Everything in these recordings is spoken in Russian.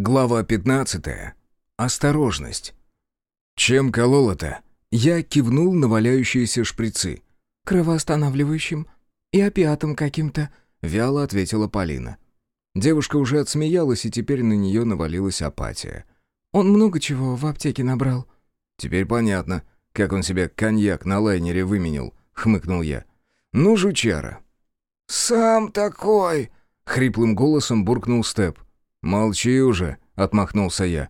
Глава 15. Осторожность. Чем колол это? Я кивнул на валяющиеся шприцы. «Кровоостанавливающим и опиатом каким-то», — вяло ответила Полина. Девушка уже отсмеялась, и теперь на нее навалилась апатия. «Он много чего в аптеке набрал». «Теперь понятно, как он себе коньяк на лайнере выменил», — хмыкнул я. «Ну, жучара». «Сам такой», — хриплым голосом буркнул Степ. «Молчи уже», — отмахнулся я.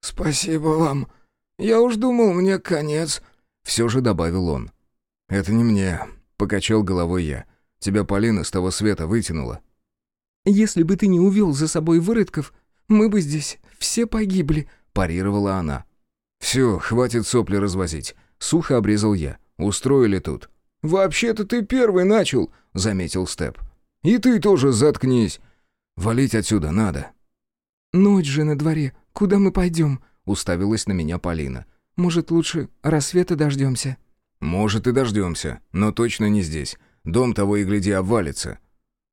«Спасибо вам. Я уж думал, мне конец», — все же добавил он. «Это не мне», — покачал головой я. «Тебя Полина с того света вытянула». «Если бы ты не увел за собой выродков, мы бы здесь все погибли», — парировала она. «Все, хватит сопли развозить», — сухо обрезал я. «Устроили тут». «Вообще-то ты первый начал», — заметил Степ. «И ты тоже заткнись. Валить отсюда надо». «Ночь же на дворе. Куда мы пойдем?» — уставилась на меня Полина. «Может, лучше рассвета дождемся?» «Может, и дождемся, но точно не здесь. Дом того и гляди обвалится».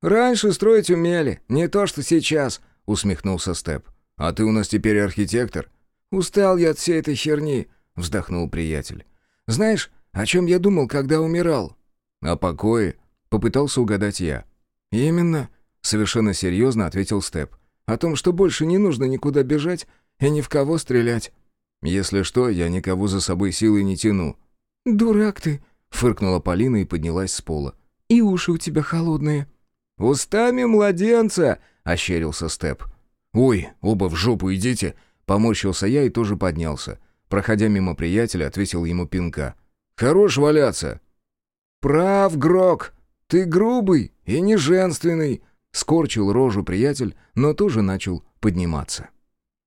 «Раньше строить умели, не то что сейчас», — усмехнулся Степ. «А ты у нас теперь архитектор?» «Устал я от всей этой херни», — вздохнул приятель. «Знаешь, о чем я думал, когда умирал?» «О покое», — попытался угадать я. «Именно», — совершенно серьезно ответил Степ. О том, что больше не нужно никуда бежать и ни в кого стрелять. Если что, я никого за собой силой не тяну. «Дурак ты!» — фыркнула Полина и поднялась с пола. «И уши у тебя холодные». «Устами младенца!» — ощерился Степ. «Ой, оба в жопу идите!» Поморщился я и тоже поднялся. Проходя мимо приятеля, ответил ему пинка. «Хорош валяться!» «Прав, Грок! Ты грубый и неженственный!» Скорчил рожу приятель, но тоже начал подниматься.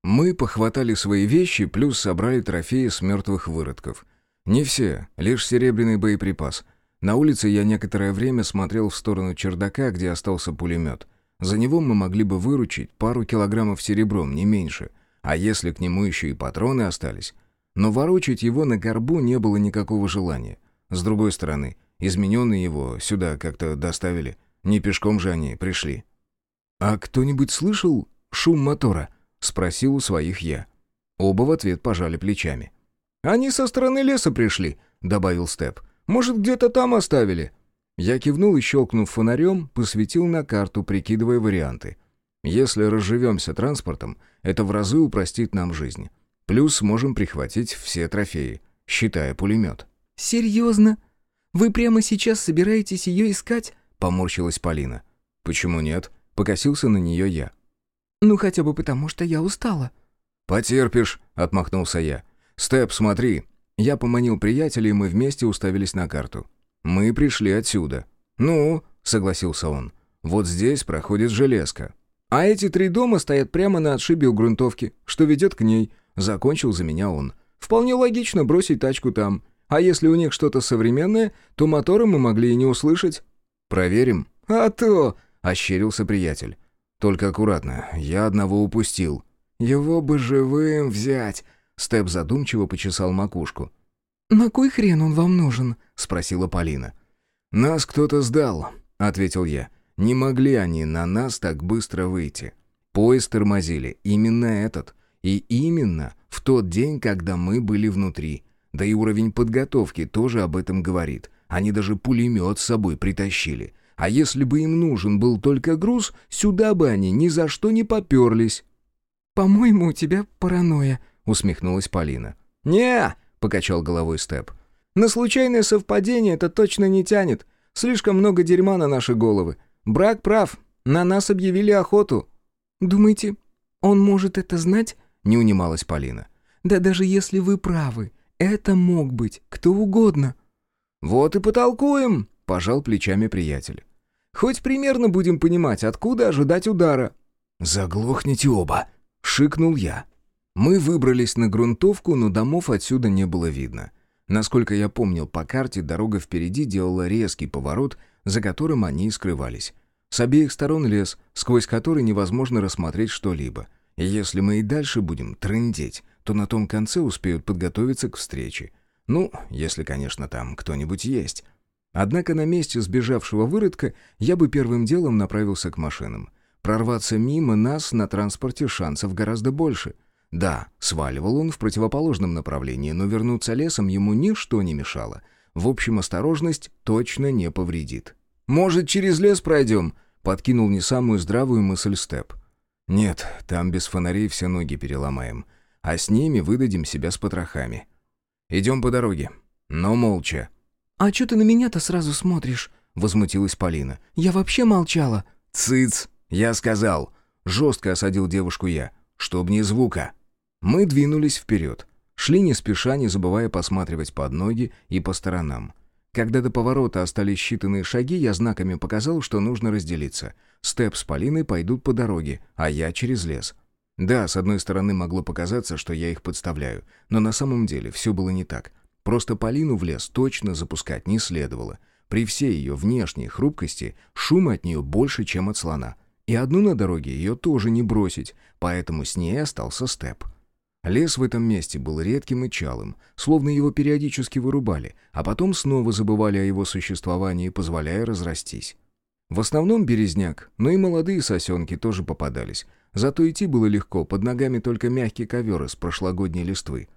Мы похватали свои вещи, плюс собрали трофеи с мертвых выродков. Не все, лишь серебряный боеприпас. На улице я некоторое время смотрел в сторону чердака, где остался пулемет. За него мы могли бы выручить пару килограммов серебром, не меньше. А если к нему еще и патроны остались? Но ворочать его на горбу не было никакого желания. С другой стороны, измененные его сюда как-то доставили. Не пешком же они пришли. «А кто-нибудь слышал шум мотора?» — спросил у своих я. Оба в ответ пожали плечами. «Они со стороны леса пришли», — добавил Степ. «Может, где-то там оставили?» Я кивнул и, щелкнув фонарем, посветил на карту, прикидывая варианты. Если разживемся транспортом, это в разы упростит нам жизнь. Плюс сможем прихватить все трофеи, считая пулемет. «Серьезно? Вы прямо сейчас собираетесь ее искать?» — поморщилась Полина. «Почему нет?» — покосился на нее я. «Ну, хотя бы потому, что я устала». «Потерпишь», — отмахнулся я. «Степ, смотри». Я поманил приятеля, и мы вместе уставились на карту. «Мы пришли отсюда». «Ну», — согласился он. «Вот здесь проходит железка». «А эти три дома стоят прямо на отшибе у грунтовки, что ведет к ней», — закончил за меня он. «Вполне логично бросить тачку там. А если у них что-то современное, то моторы мы могли и не услышать». «Проверим?» «А то!» — ощерился приятель. «Только аккуратно, я одного упустил». «Его бы живым взять!» — Степ задумчиво почесал макушку. «На кой хрен он вам нужен?» — спросила Полина. «Нас кто-то сдал», — ответил я. «Не могли они на нас так быстро выйти. Поезд тормозили, именно этот. И именно в тот день, когда мы были внутри. Да и уровень подготовки тоже об этом говорит. Они даже пулемет с собой притащили. А если бы им нужен был только груз, сюда бы они ни за что не поперлись». «По-моему, у тебя паранойя», — усмехнулась Полина. «Не!» — покачал головой Степ. «На случайное совпадение это точно не тянет. Слишком много дерьма на наши головы. Брак прав. На нас объявили охоту». «Думаете, он может это знать?» — не унималась Полина. «Да даже если вы правы, это мог быть кто угодно». «Вот и потолкуем», — пожал плечами приятель. «Хоть примерно будем понимать, откуда ожидать удара». «Заглохните оба», — шикнул я. Мы выбрались на грунтовку, но домов отсюда не было видно. Насколько я помнил по карте, дорога впереди делала резкий поворот, за которым они и скрывались. С обеих сторон лес, сквозь который невозможно рассмотреть что-либо. Если мы и дальше будем трындеть, то на том конце успеют подготовиться к встрече. Ну, если, конечно, там кто-нибудь есть. Однако на месте сбежавшего выродка я бы первым делом направился к машинам. Прорваться мимо нас на транспорте шансов гораздо больше. Да, сваливал он в противоположном направлении, но вернуться лесом ему ничто не мешало. В общем, осторожность точно не повредит. «Может, через лес пройдем?» — подкинул не самую здравую мысль Степ. «Нет, там без фонарей все ноги переломаем, а с ними выдадим себя с потрохами. Идем по дороге, но молча». «А что ты на меня-то сразу смотришь?» — возмутилась Полина. «Я вообще молчала». «Цыц!» «Я сказал!» — жестко осадил девушку я. «Чтоб ни звука!» Мы двинулись вперед. Шли не спеша, не забывая посматривать под ноги и по сторонам. Когда до поворота остались считанные шаги, я знаками показал, что нужно разделиться. Степ с Полиной пойдут по дороге, а я через лес. Да, с одной стороны могло показаться, что я их подставляю, но на самом деле все было не так. Просто Полину в лес точно запускать не следовало. При всей ее внешней хрупкости шума от нее больше, чем от слона. И одну на дороге ее тоже не бросить, поэтому с ней остался степ. Лес в этом месте был редким и чалым, словно его периодически вырубали, а потом снова забывали о его существовании, позволяя разрастись. В основном березняк, но и молодые сосенки тоже попадались. Зато идти было легко, под ногами только мягкий ковер из прошлогодней листвы.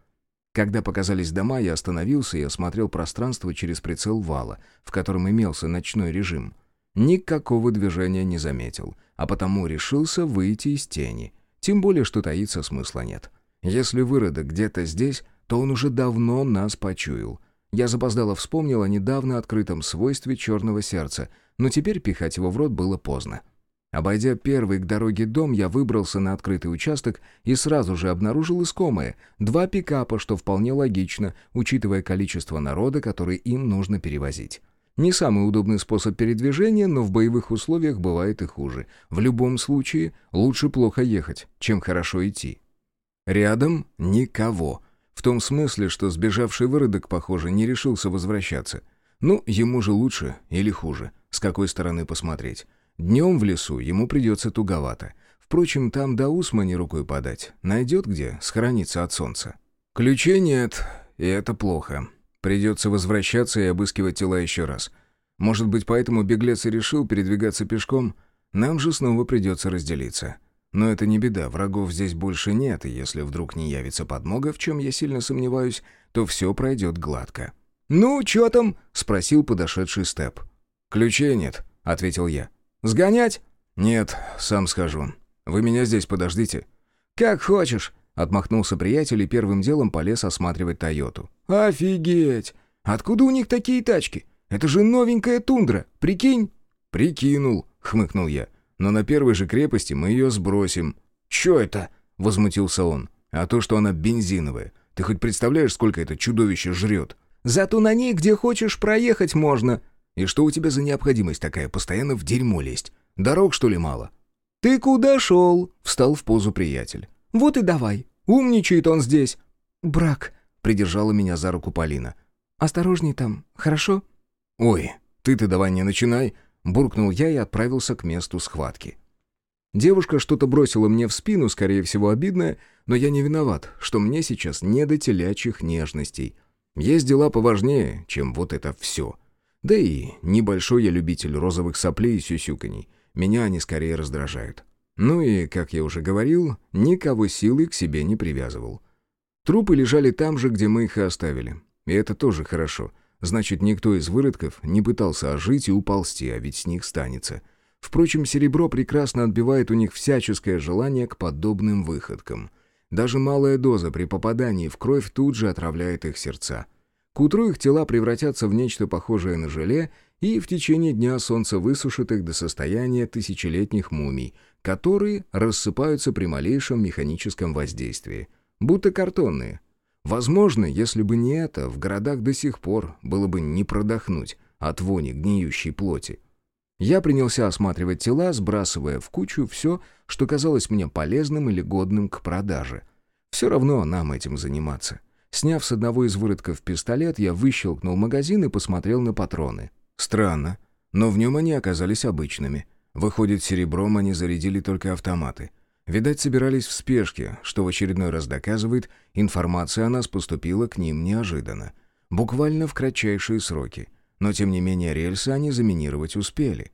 Когда показались дома, я остановился и осмотрел пространство через прицел вала, в котором имелся ночной режим. Никакого движения не заметил, а потому решился выйти из тени. Тем более, что таиться смысла нет. Если выродок где-то здесь, то он уже давно нас почуял. Я запоздало вспомнил о недавно открытом свойстве черного сердца, но теперь пихать его в рот было поздно. Обойдя первый к дороге дом, я выбрался на открытый участок и сразу же обнаружил искомое. Два пикапа, что вполне логично, учитывая количество народа, который им нужно перевозить. Не самый удобный способ передвижения, но в боевых условиях бывает и хуже. В любом случае, лучше плохо ехать, чем хорошо идти. Рядом никого. В том смысле, что сбежавший выродок, похоже, не решился возвращаться. Ну, ему же лучше или хуже, с какой стороны посмотреть. Днем в лесу ему придется туговато. Впрочем, там до Усмани рукой подать. Найдет где схорониться от солнца. Ключей нет, и это плохо. Придется возвращаться и обыскивать тела еще раз. Может быть, поэтому беглец и решил передвигаться пешком? Нам же снова придется разделиться. Но это не беда, врагов здесь больше нет, и если вдруг не явится подмога, в чем я сильно сомневаюсь, то все пройдет гладко. «Ну, что там?» — спросил подошедший Степ. «Ключей нет», — ответил я. «Сгонять?» «Нет, сам схожу. Вы меня здесь подождите». «Как хочешь», — отмахнулся приятель и первым делом полез осматривать «Тойоту». «Офигеть! Откуда у них такие тачки? Это же новенькая тундра, прикинь?» «Прикинул», — хмыкнул я но на первой же крепости мы ее сбросим». «Чё это?» — возмутился он. «А то, что она бензиновая. Ты хоть представляешь, сколько это чудовище жрет?» «Зато на ней где хочешь проехать можно». «И что у тебя за необходимость такая, постоянно в дерьмо лезть? Дорог, что ли, мало?» «Ты куда шел?» — встал в позу приятель. «Вот и давай. Умничает он здесь». «Брак», — придержала меня за руку Полина. «Осторожней там, хорошо?» «Ой, ты-то давай не начинай», Буркнул я и отправился к месту схватки. Девушка что-то бросила мне в спину, скорее всего, обидное, но я не виноват, что мне сейчас не до телячьих нежностей. Есть дела поважнее, чем вот это все. Да и небольшой я любитель розовых соплей и сюсюканий. Меня они скорее раздражают. Ну и, как я уже говорил, никого силой к себе не привязывал. Трупы лежали там же, где мы их и оставили. И это тоже хорошо — Значит, никто из выродков не пытался ожить и уползти, а ведь с них станется. Впрочем, серебро прекрасно отбивает у них всяческое желание к подобным выходкам. Даже малая доза при попадании в кровь тут же отравляет их сердца. К утру их тела превратятся в нечто похожее на желе, и в течение дня солнце высушит их до состояния тысячелетних мумий, которые рассыпаются при малейшем механическом воздействии. Будто картонные – Возможно, если бы не это, в городах до сих пор было бы не продохнуть от вони гниющей плоти. Я принялся осматривать тела, сбрасывая в кучу все, что казалось мне полезным или годным к продаже. Все равно нам этим заниматься. Сняв с одного из выродков пистолет, я выщелкнул магазин и посмотрел на патроны. Странно, но в нем они оказались обычными. Выходит, серебром они зарядили только автоматы. Видать, собирались в спешке, что в очередной раз доказывает, информация о нас поступила к ним неожиданно. Буквально в кратчайшие сроки. Но тем не менее рельсы они заминировать успели.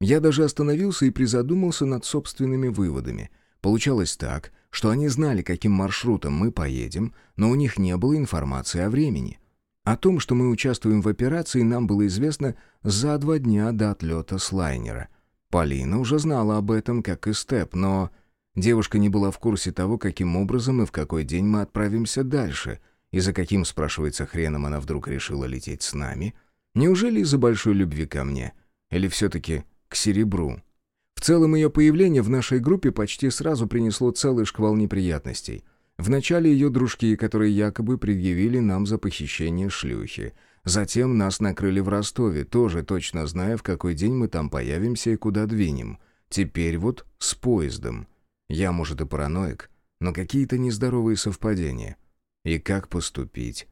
Я даже остановился и призадумался над собственными выводами. Получалось так, что они знали, каким маршрутом мы поедем, но у них не было информации о времени. О том, что мы участвуем в операции, нам было известно за два дня до отлета с лайнера. Полина уже знала об этом, как и Степ, но девушка не была в курсе того, каким образом и в какой день мы отправимся дальше, и за каким, спрашивается, хреном она вдруг решила лететь с нами. Неужели из-за большой любви ко мне? Или все-таки к серебру? Целом ее появление в нашей группе почти сразу принесло целый шквал неприятностей — Вначале ее дружки, которые якобы предъявили нам за похищение шлюхи. Затем нас накрыли в Ростове, тоже точно зная, в какой день мы там появимся и куда двинем. Теперь вот с поездом. Я, может, и параноик, но какие-то нездоровые совпадения. И как поступить?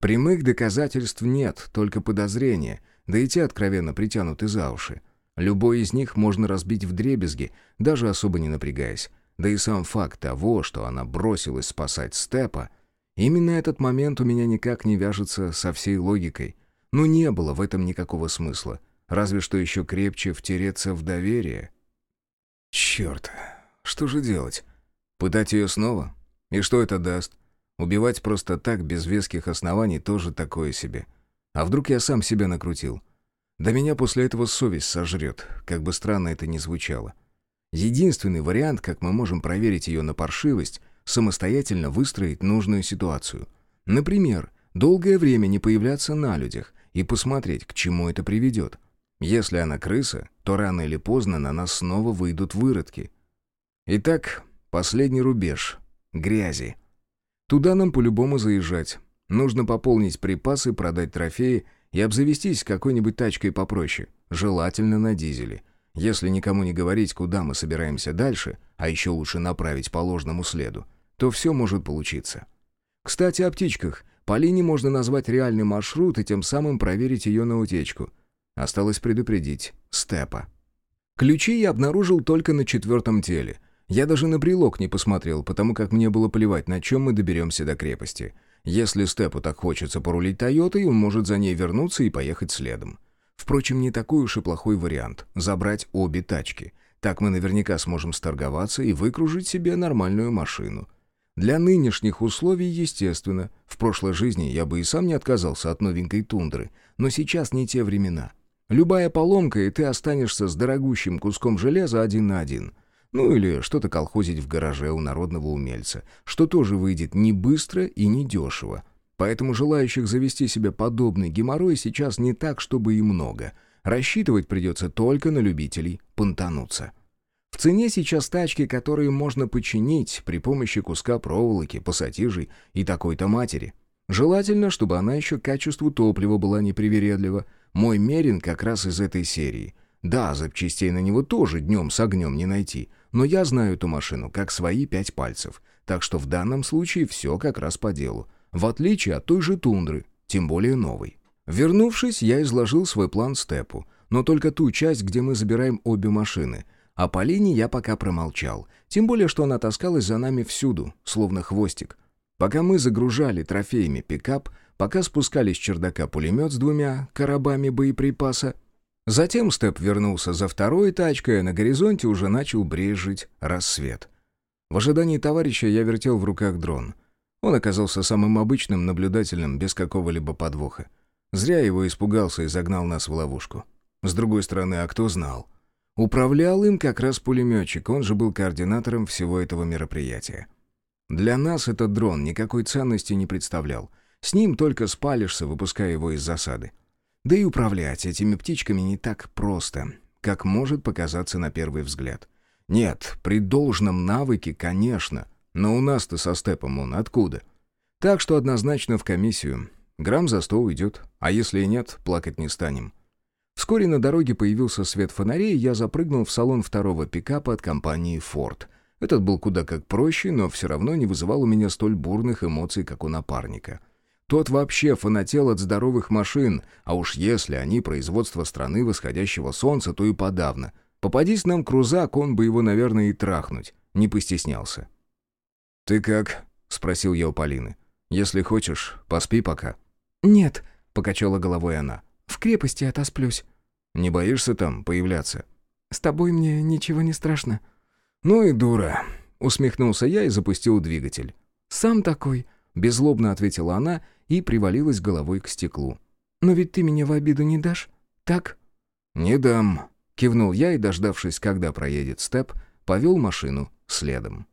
Прямых доказательств нет, только подозрения, да и те откровенно притянуты за уши. Любой из них можно разбить в дребезги, даже особо не напрягаясь. Да и сам факт того, что она бросилась спасать Степа, именно этот момент у меня никак не вяжется со всей логикой. Ну не было в этом никакого смысла, разве что еще крепче втереться в доверие. Черт, что же делать? Пытать ее снова? И что это даст? Убивать просто так, без веских оснований, тоже такое себе. А вдруг я сам себя накрутил? Да меня после этого совесть сожрет, как бы странно это ни звучало. Единственный вариант, как мы можем проверить ее на паршивость, самостоятельно выстроить нужную ситуацию. Например, долгое время не появляться на людях и посмотреть, к чему это приведет. Если она крыса, то рано или поздно на нас снова выйдут выродки. Итак, последний рубеж — грязи. Туда нам по-любому заезжать. Нужно пополнить припасы, продать трофеи и обзавестись какой-нибудь тачкой попроще, желательно на дизеле — если никому не говорить, куда мы собираемся дальше, а еще лучше направить по ложному следу, то все может получиться. Кстати, о птичках. Полине можно назвать реальный маршрут и тем самым проверить ее на утечку. Осталось предупредить Степа. Ключи я обнаружил только на четвертом теле. Я даже на брелок не посмотрел, потому как мне было плевать, на чем мы доберемся до крепости. Если Степу так хочется порулить Тойотой, он может за ней вернуться и поехать следом. Впрочем, не такой уж и плохой вариант — забрать обе тачки. Так мы наверняка сможем сторговаться и выкружить себе нормальную машину. Для нынешних условий, естественно. В прошлой жизни я бы и сам не отказался от новенькой тундры, но сейчас не те времена. Любая поломка, и ты останешься с дорогущим куском железа один на один. Ну или что-то колхозить в гараже у народного умельца, что тоже выйдет не быстро и не дешево. Поэтому желающих завести себе подобный геморрой сейчас не так, чтобы и много. Рассчитывать придется только на любителей понтануться. В цене сейчас тачки, которые можно починить при помощи куска проволоки, пассатижей и такой-то матери. Желательно, чтобы она еще к качеству топлива была непривередлива. Мой Мерин как раз из этой серии. Да, запчастей на него тоже днем с огнем не найти, но я знаю эту машину как свои пять пальцев, так что в данном случае все как раз по делу в отличие от той же тундры, тем более новой. Вернувшись, я изложил свой план Степу, но только ту часть, где мы забираем обе машины. А Полине я пока промолчал, тем более, что она таскалась за нами всюду, словно хвостик. Пока мы загружали трофеями пикап, пока спускались с чердака пулемет с двумя коробами боеприпаса, Затем Степ вернулся за второй тачкой, а на горизонте уже начал брежить рассвет. В ожидании товарища я вертел в руках дрон. Он оказался самым обычным, наблюдательным, без какого-либо подвоха. Зря его испугался и загнал нас в ловушку. С другой стороны, а кто знал? Управлял им как раз пулеметчик, он же был координатором всего этого мероприятия. Для нас этот дрон никакой ценности не представлял. С ним только спалишься, выпуская его из засады. Да и управлять этими птичками не так просто, как может показаться на первый взгляд. Нет, при должном навыке, конечно, но у нас-то со Степом он откуда? Так что однозначно в комиссию. Грамм за сто уйдет, а если и нет, плакать не станем. Вскоре на дороге появился свет фонарей, и я запрыгнул в салон второго пикапа от компании Ford. Этот был куда как проще, но все равно не вызывал у меня столь бурных эмоций, как у напарника. Тот вообще фанател от здоровых машин, а уж если они производство страны восходящего солнца, то и подавно. Попадись нам крузак, он бы его, наверное, и трахнуть. Не постеснялся. «Ты как?» — спросил я у Полины. «Если хочешь, поспи пока». «Нет», — покачала головой она. «В крепости отосплюсь». «Не боишься там появляться?» С тобой мне ничего не страшно». «Ну и дура», — усмехнулся я и запустил двигатель. «Сам такой», — беззлобно ответила она и привалилась головой к стеклу. «Но ведь ты меня в обиду не дашь, так?» «Не дам», — кивнул я и, дождавшись, когда проедет степ, повел машину следом.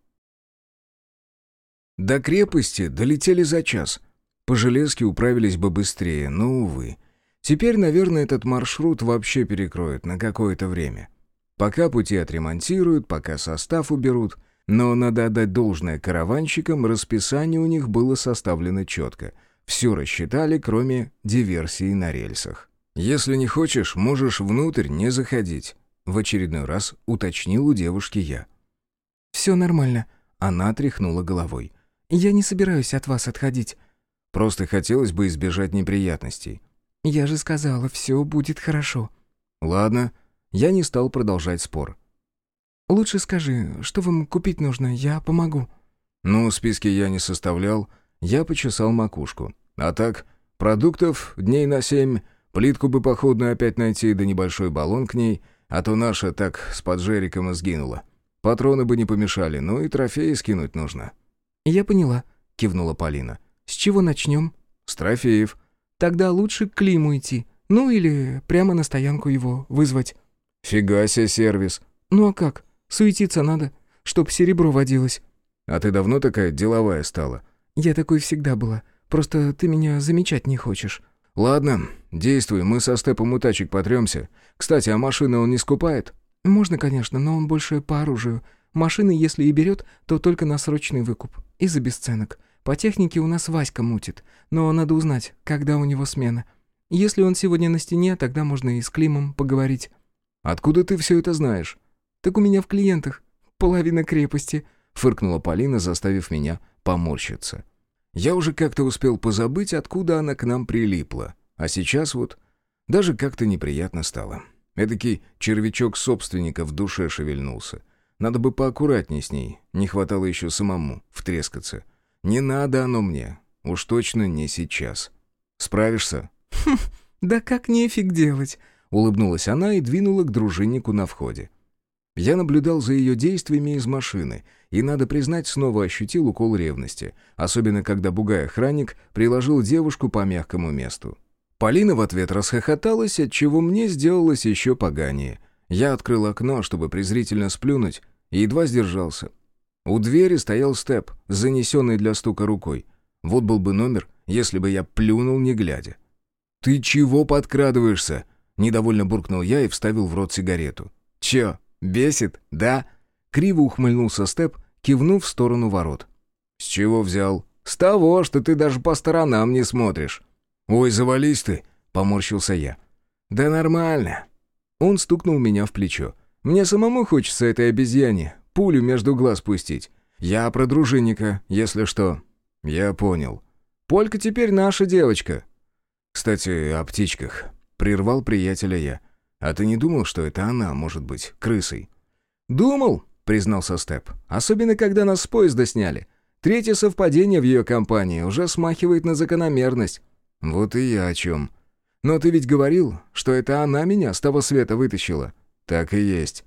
До крепости долетели за час. По железке управились бы быстрее, но, увы. Теперь, наверное, этот маршрут вообще перекроют на какое-то время. Пока пути отремонтируют, пока состав уберут. Но надо отдать должное караванщикам, расписание у них было составлено четко. Все рассчитали, кроме диверсии на рельсах. «Если не хочешь, можешь внутрь не заходить», — в очередной раз уточнил у девушки я. «Все нормально», — она тряхнула головой. «Я не собираюсь от вас отходить». «Просто хотелось бы избежать неприятностей». «Я же сказала, все будет хорошо». «Ладно». Я не стал продолжать спор. «Лучше скажи, что вам купить нужно, я помогу». «Ну, списки я не составлял. Я почесал макушку. А так, продуктов дней на семь, плитку бы походную опять найти, да небольшой баллон к ней, а то наша так с поджериком и сгинула. Патроны бы не помешали, ну и трофеи скинуть нужно». «Я поняла», — кивнула Полина. «С чего начнем?» «С трофеев». «Тогда лучше к Климу идти. Ну или прямо на стоянку его вызвать». «Фига себе сервис». «Ну а как? Суетиться надо, чтоб серебро водилось». «А ты давно такая деловая стала?» «Я такой всегда была. Просто ты меня замечать не хочешь». «Ладно, действуй, мы со Степом у тачек потремся. Кстати, а машины он не скупает?» «Можно, конечно, но он больше по оружию. Машины, если и берет, то только на срочный выкуп. И за бесценок. По технике у нас Васька мутит. Но надо узнать, когда у него смена. Если он сегодня на стене, тогда можно и с Климом поговорить». «Откуда ты все это знаешь?» «Так у меня в клиентах. Половина крепости», — фыркнула Полина, заставив меня поморщиться. Я уже как-то успел позабыть, откуда она к нам прилипла. А сейчас вот даже как-то неприятно стало. Эдакий червячок собственника в душе шевельнулся. Надо бы поаккуратней с ней, не хватало еще самому втрескаться. Не надо оно мне, уж точно не сейчас. Справишься? Хм, да как нефиг делать, Улыбнулась она и двинула к дружиннику на входе. Я наблюдал за ее действиями из машины, и, надо признать, снова ощутил укол ревности, особенно когда бугай-охранник приложил девушку по мягкому месту. Полина в ответ расхохоталась, отчего мне сделалось еще поганее. Я открыл окно, чтобы презрительно сплюнуть, и едва сдержался. У двери стоял степ, занесенный для стука рукой. Вот был бы номер, если бы я плюнул, не глядя. «Ты чего подкрадываешься?» Недовольно буркнул я и вставил в рот сигарету. «Чё, бесит, да?» Криво ухмыльнулся Степ, кивнув в сторону ворот. «С чего взял?» «С того, что ты даже по сторонам не смотришь». «Ой, завались ты!» — поморщился я. «Да нормально». Он стукнул меня в плечо. «Мне самому хочется этой обезьяне пулю между глаз пустить. Я про дружинника, если что». «Я понял. Полька теперь наша девочка». «Кстати, о птичках. Прервал приятеля я. «А ты не думал, что это она, может быть, крысой?» «Думал», — признался Степ. «Особенно, когда нас с поезда сняли. Третье совпадение в ее компании уже смахивает на закономерность». «Вот и я о чем». «Но ты ведь говорил, что это она меня с того света вытащила». «Так и есть».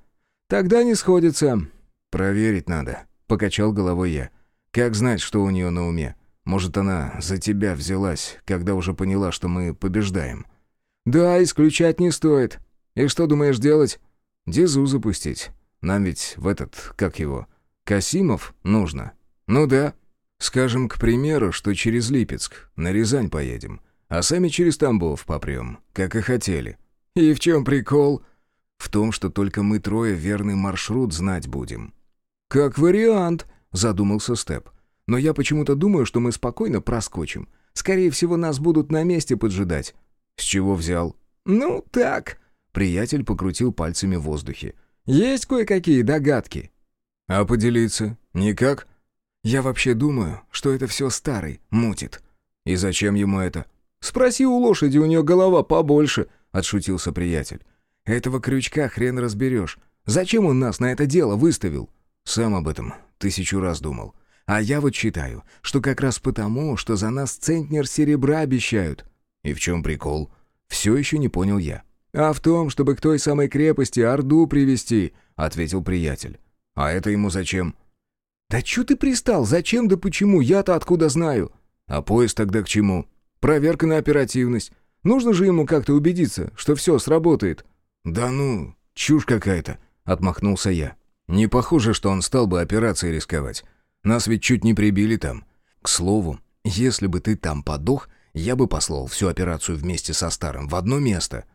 «Тогда не сходится». «Проверить надо», — покачал головой я. «Как знать, что у нее на уме? Может, она за тебя взялась, когда уже поняла, что мы побеждаем?» «Да, исключать не стоит. И что думаешь делать?» «Дизу запустить. Нам ведь в этот, как его, Касимов нужно». «Ну да. Скажем, к примеру, что через Липецк, на Рязань поедем, а сами через Тамбов попрем, как и хотели». «И в чем прикол?» «В том, что только мы трое верный маршрут знать будем». «Как вариант», — задумался Степ. «Но я почему-то думаю, что мы спокойно проскочим. Скорее всего, нас будут на месте поджидать. «С чего взял?» «Ну, так...» Приятель покрутил пальцами в воздухе. «Есть кое-какие догадки». «А поделиться? Никак?» «Я вообще думаю, что это все старый мутит». «И зачем ему это?» «Спроси у лошади, у нее голова побольше», — отшутился приятель. «Этого крючка хрен разберешь. Зачем он нас на это дело выставил?» «Сам об этом тысячу раз думал. А я вот считаю, что как раз потому, что за нас центнер серебра обещают. «И в чем прикол?» Все еще не понял я. «А в том, чтобы к той самой крепости Орду привести», — ответил приятель. «А это ему зачем?» «Да чё ты пристал? Зачем да почему? Я-то откуда знаю?» «А поезд тогда к чему?» «Проверка на оперативность. Нужно же ему как-то убедиться, что все сработает». «Да ну, чушь какая-то», — отмахнулся я. «Не похоже, что он стал бы операцией рисковать. Нас ведь чуть не прибили там. К слову, если бы ты там подох, я бы послал всю операцию вместе со старым в одно место».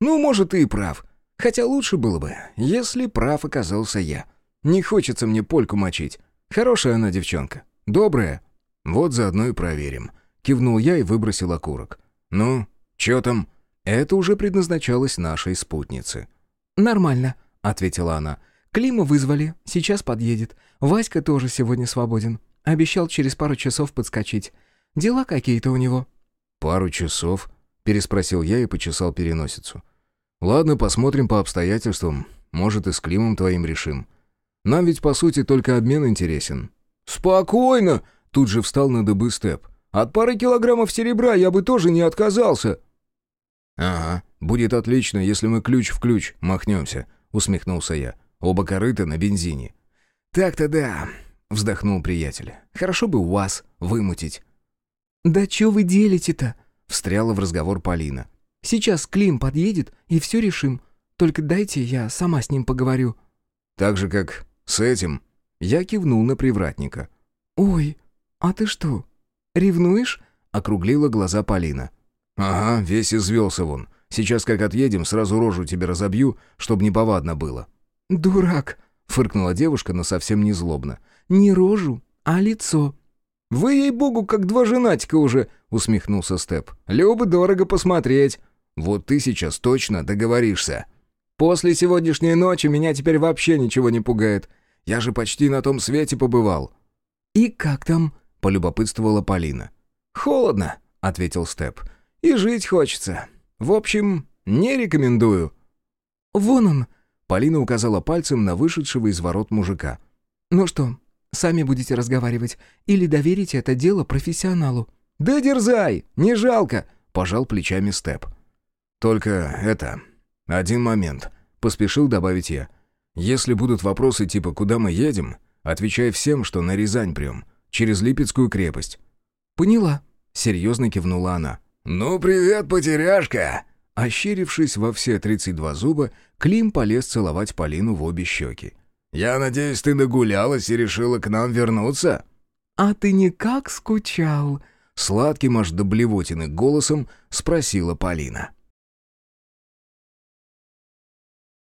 «Ну, может, ты и прав. Хотя лучше было бы, если прав оказался я. Не хочется мне польку мочить. Хорошая она девчонка. Добрая. Вот заодно и проверим». Кивнул я и выбросил окурок. «Ну, чё там?» Это уже предназначалось нашей спутнице. «Нормально», — ответила она. «Клима вызвали, сейчас подъедет. Васька тоже сегодня свободен. Обещал через пару часов подскочить. Дела какие-то у него». «Пару часов?» — переспросил я и почесал переносицу. «Ладно, посмотрим по обстоятельствам. Может, и с Климом твоим решим. Нам ведь, по сути, только обмен интересен». «Спокойно!» — тут же встал на дыбы Степ. «От пары килограммов серебра я бы тоже не отказался». «Ага, будет отлично, если мы ключ в ключ махнемся», — усмехнулся я. «Оба корыта на бензине». «Так-то да», — вздохнул приятель. «Хорошо бы у вас вымутить». «Да чё вы делите-то?» — встряла в разговор Полина. «Сейчас Клим подъедет, и все решим. Только дайте я сама с ним поговорю». «Так же, как с этим?» Я кивнул на привратника. «Ой, а ты что, ревнуешь?» — округлила глаза Полина. «Ага, весь извелся вон. Сейчас как отъедем, сразу рожу тебе разобью, чтобы неповадно было». «Дурак!» — фыркнула девушка, но совсем не злобно. «Не рожу, а лицо». «Вы, ей-богу, как два женатика уже!» — усмехнулся Степ. «Любо дорого посмотреть. Вот ты сейчас точно договоришься. После сегодняшней ночи меня теперь вообще ничего не пугает. Я же почти на том свете побывал». «И как там?» — полюбопытствовала Полина. «Холодно», — ответил Степ. И жить хочется. В общем, не рекомендую». «Вон он!» — Полина указала пальцем на вышедшего из ворот мужика. «Ну что, сами будете разговаривать или доверите это дело профессионалу?» «Да дерзай! Не жалко!» — пожал плечами Степ. «Только это... Один момент», — поспешил добавить я. «Если будут вопросы типа «Куда мы едем?», отвечай всем, что на Рязань прям, через Липецкую крепость». «Поняла», — серьезно кивнула она. «Ну, привет, потеряшка!» Ощерившись во все тридцать два зуба, Клим полез целовать Полину в обе щеки. «Я надеюсь, ты нагулялась и решила к нам вернуться?» «А ты никак скучал?» Сладким аж до блевотины голосом спросила Полина.